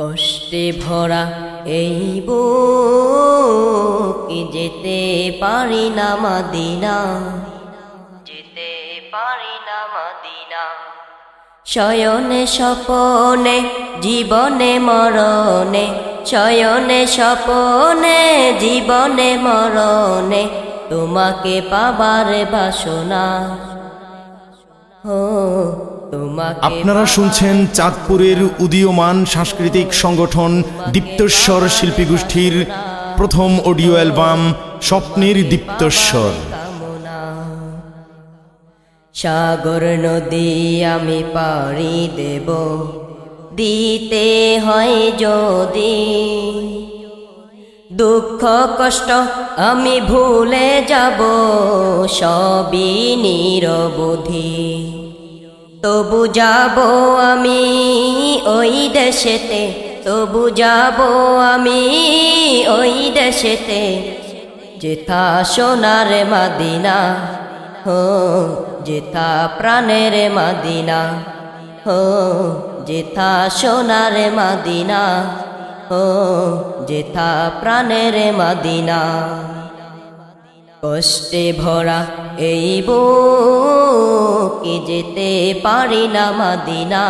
কষ্টে ভরা এই বুকে যেতে পারি না মাদিনা। যেতে পারি না মাদিনা। শয়নে স্বপনে, জীবনে মরণে। শয়নে স্বপনে, জীবনে মরণে। তোমাকে পাবার বাসনা। ও আপনারা শুনছেন চাঁদপুরের উদীয়মান সাংস্কৃতিক সংগঠন দীপ্তস্বর শিল্পী গোষ্ঠীর প্রথম অডিও অ্যালবাম স্বপ্নের দীপ্তস্বর। সাগর নদী আমি পাড়ি দেব। দিতে হয় যদি দুঃখ কষ্ট আমি ভুলে যাব। সবই নিরবধি। তবু যাব আমি ওই দেশেতে, তবু যাব আমি ওই দেশেতে। যেথা সোনার মাদিনা, হো, যেথা প্রাণের মাদিনা, হো, যেথা সোনার মাদিনা, হো, যেথা প্রাণের মাদিনা। কষ্টে ভরা এই বুকে যেতে পারি না মাদিনা,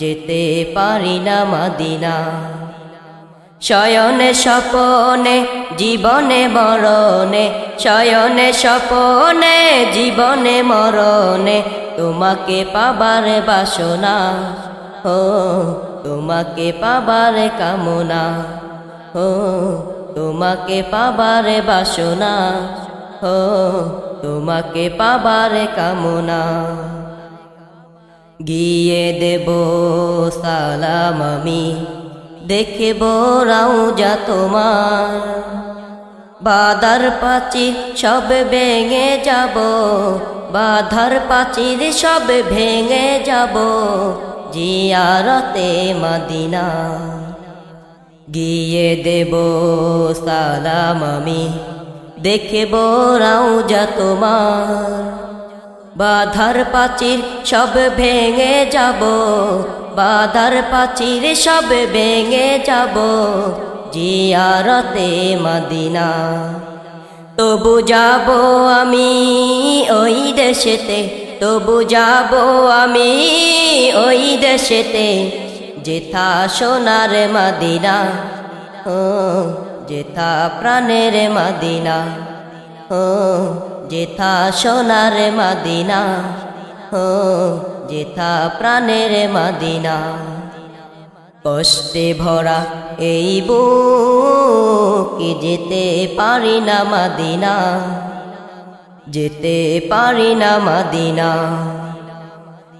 যেতে পারি না মাদিনা। শয়নে স্বপনে, জীবনে মরণে, শয়নে স্বপনে, জীবনে মরণে, তোমাকে পাবার বাসনা, ও তোমাকে পাবার কামনা, ও তোমাকে পাবার বাসনা ও তোমাকে পাবার কামনা। গিয়ে দেব সালাম আমি, দেখব রাউজা তোমার। বাধার পাচির সব ভেঙে যাব, বাধার পাচির সব ভেঙে যাব, জিয়ারতে মদিনা। গিয়ে দেব সালাম আমি। দেখব রাউজা তোমার। বাধার পাচির সব ভেঙে যাব। বাধার পাচির সব ভেঙে যাব। জিয়ারতে মাদিনা। তবু যাব আমি ওই দেশেতে। তবু যাব আমি ওই দেশেতে। যেথা সোনার মদিনা, ও, যেথা প্রাণের মদিনা, ও, যেথা সোনার মাদিনা, ও, যেথা প্রাণের মাদিনা। কষ্টে ভরা এই বুকে যেতে পারি না মাদিনা, যেতে পারি না মাদিনা।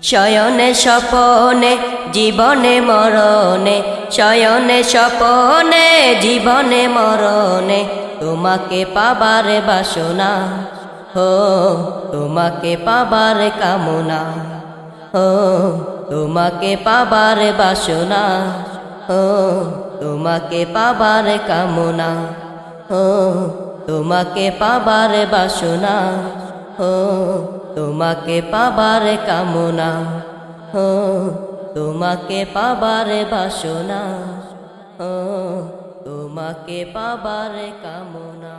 শয়নে স্বপনে, জীবনে মরণে। শয়নে স্বপনে, জীবনে মরণে। তোমাকে পাবার বাসনা, হো, তোমাকে পাবার কামনা, হো, তোমাকে পাবার বাসনা, হো, তোমাকে পাবার কামনা, হো, তোমাকে পাবার বাসনা, হো তোমাকে পাবার কামনা ও তোমাকে পাবার বাসনা ও তোমাকে পাবার কামনা।